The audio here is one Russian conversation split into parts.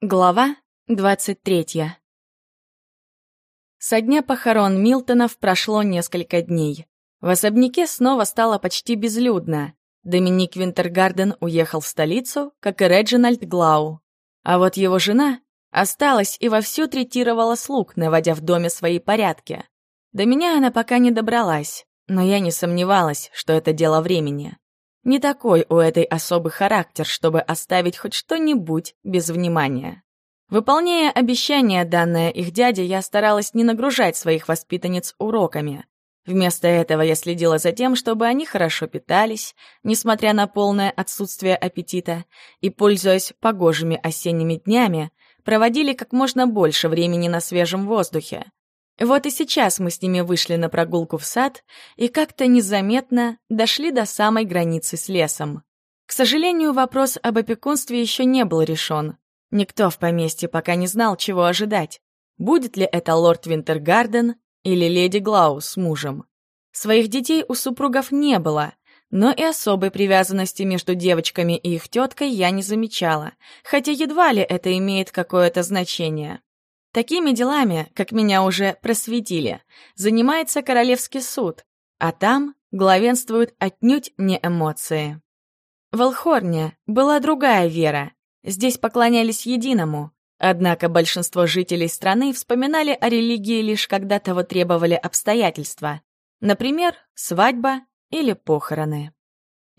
Глава 23 Со дня похорон Милтонов прошло несколько дней. В особняке снова стало почти безлюдно. Доминик Винтергарден уехал в столицу, как и Реджинальд Глау. А вот его жена осталась и вовсю третировала слуг, наводя в доме свои порядки. До меня она пока не добралась, но я не сомневалась, что это дело времени. Не такой у этой особый характер, чтобы оставить хоть что-нибудь без внимания. Выполняя обещание, данное их дяде, я старалась не нагружать своих воспитанниц уроками. Вместо этого я следила за тем, чтобы они хорошо питались, несмотря на полное отсутствие аппетита, и, пользуясь погожими осенними днями, проводили как можно больше времени на свежем воздухе. Вот и сейчас мы с ними вышли на прогулку в сад и как-то незаметно дошли до самой границы с лесом. К сожалению, вопрос об опекунстве еще не был решен. Никто в поместье пока не знал, чего ожидать. Будет ли это лорд Винтергарден или леди Глаус с мужем? Своих детей у супругов не было, но и особой привязанности между девочками и их теткой я не замечала, хотя едва ли это имеет какое-то значение. Такими делами, как меня уже просветили, занимается Королевский суд, а там главенствуют отнюдь не эмоции. В Алхорне была другая вера. Здесь поклонялись единому. Однако большинство жителей страны вспоминали о религии лишь когда того требовали обстоятельства. Например, свадьба или похороны.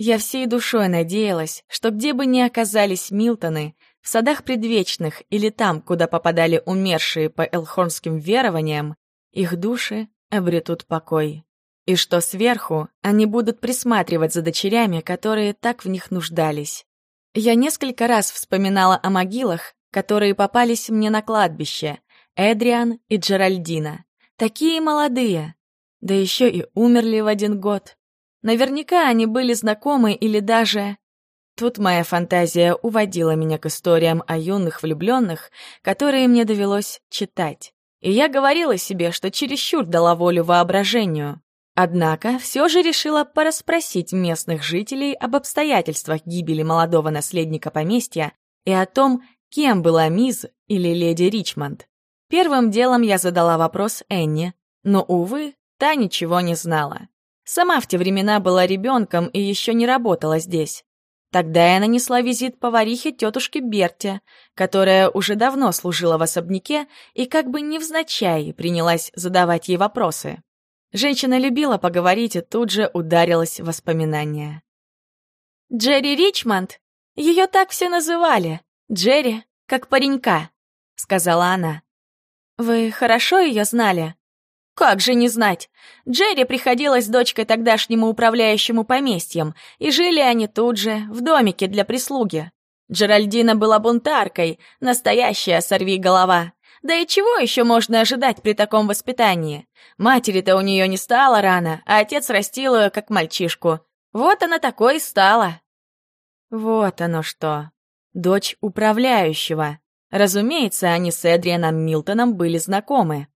Я всей душой надеялась, что где бы ни оказались Милтоны, в садах предвечных или там, куда попадали умершие по элхорнским верованиям, их души обретут покой. И что сверху они будут присматривать за дочерями, которые так в них нуждались. Я несколько раз вспоминала о могилах, которые попались мне на кладбище, Эдриан и Джеральдина. Такие молодые, да еще и умерли в один год. Наверняка они были знакомы или даже Тут моя фантазия уводила меня к историям о юных влюбленных, которые мне довелось читать. И я говорила себе, что чересчур дала волю воображению. Однако все же решила порасспросить местных жителей об обстоятельствах гибели молодого наследника поместья и о том, кем была мисс или леди Ричмонд. Первым делом я задала вопрос Энни, но, увы, та ничего не знала. Сама в те времена была ребенком и еще не работала здесь. Тогда я нанесла визит поварихе тетушке Берте, которая уже давно служила в особняке и как бы невзначай принялась задавать ей вопросы. Женщина любила поговорить и тут же ударилась в воспоминания. «Джерри Ричмонд? Ее так все называли. Джерри, как паренька», — сказала она. «Вы хорошо ее знали?» Как же не знать? Джерри приходилась дочкой тогдашнему управляющему поместьем, и жили они тут же, в домике для прислуги. Джеральдина была бунтаркой, настоящая сорви-голова. Да и чего еще можно ожидать при таком воспитании? Матери-то у нее не стало рано, а отец растил ее как мальчишку. Вот она такой и стала. Вот оно что. Дочь управляющего. Разумеется, они с Эдрианом Милтоном были знакомы.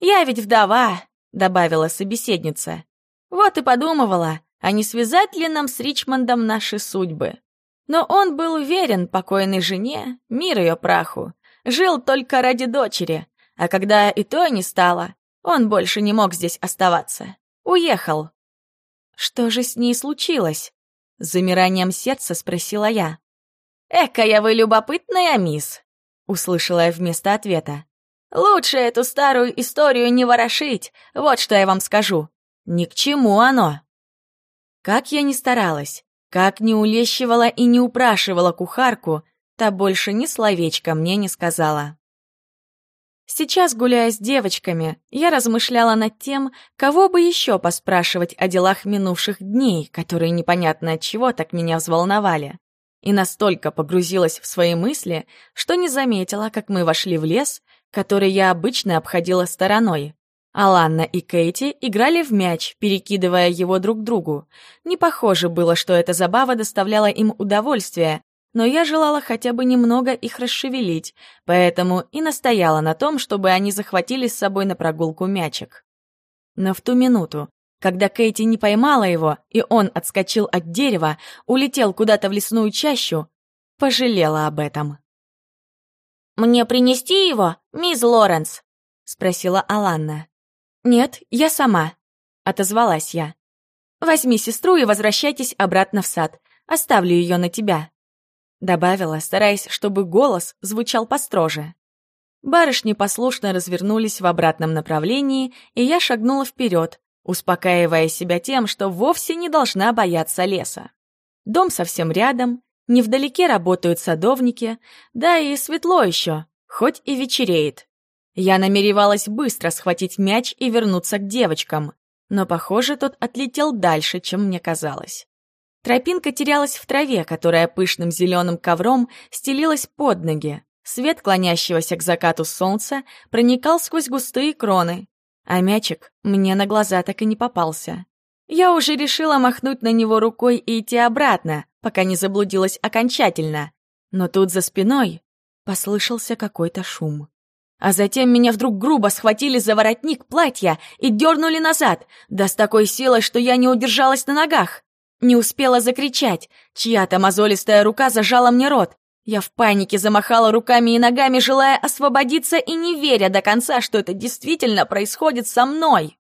«Я ведь вдова», — добавила собеседница. «Вот и подумывала, а не связать ли нам с Ричмондом наши судьбы?» Но он был уверен покойной жене, мир ее праху. Жил только ради дочери, а когда и то не стало, он больше не мог здесь оставаться. Уехал. «Что же с ней случилось?» — замиранием сердца спросила я. «Экая вы любопытная, мисс!» — услышала я вместо ответа. Лучше эту старую историю не ворошить, вот что я вам скажу. Ни к чему оно. Как я ни старалась, как не улещивала и не упрашивала кухарку, та больше ни словечка мне не сказала. Сейчас, гуляя с девочками, я размышляла над тем, кого бы еще поспрашивать о делах минувших дней, которые непонятно от чего так меня взволновали. И настолько погрузилась в свои мысли, что не заметила, как мы вошли в лес который я обычно обходила стороной. Аланна и Кейти играли в мяч, перекидывая его друг другу. Не похоже было, что эта забава доставляла им удовольствие, но я желала хотя бы немного их расшевелить, поэтому и настояла на том, чтобы они захватили с собой на прогулку мячик. Но в ту минуту, когда Кейти не поймала его, и он отскочил от дерева, улетел куда-то в лесную чащу, пожалела об этом. «Мне принести его, мисс Лоренс?» — спросила Аланна. «Нет, я сама», — отозвалась я. «Возьми сестру и возвращайтесь обратно в сад. Оставлю ее на тебя», — добавила, стараясь, чтобы голос звучал построже. Барышни послушно развернулись в обратном направлении, и я шагнула вперед, успокаивая себя тем, что вовсе не должна бояться леса. Дом совсем рядом, невдалеке работают садовники, да и светло еще, хоть и вечереет. Я намеревалась быстро схватить мяч и вернуться к девочкам, но, похоже, тот отлетел дальше, чем мне казалось. Тропинка терялась в траве, которая пышным зеленым ковром стелилась под ноги. Свет клонящегося к закату солнца проникал сквозь густые кроны, а мячик мне на глаза так и не попался. Я уже решила махнуть на него рукой и идти обратно, пока не заблудилась окончательно. Но тут за спиной послышался какой-то шум. А затем меня вдруг грубо схватили за воротник платья и дернули назад, да с такой силой, что я не удержалась на ногах. Не успела закричать, чья-то мозолистая рука зажала мне рот. Я в панике замахала руками и ногами, желая освободиться и не веря до конца, что это действительно происходит со мной.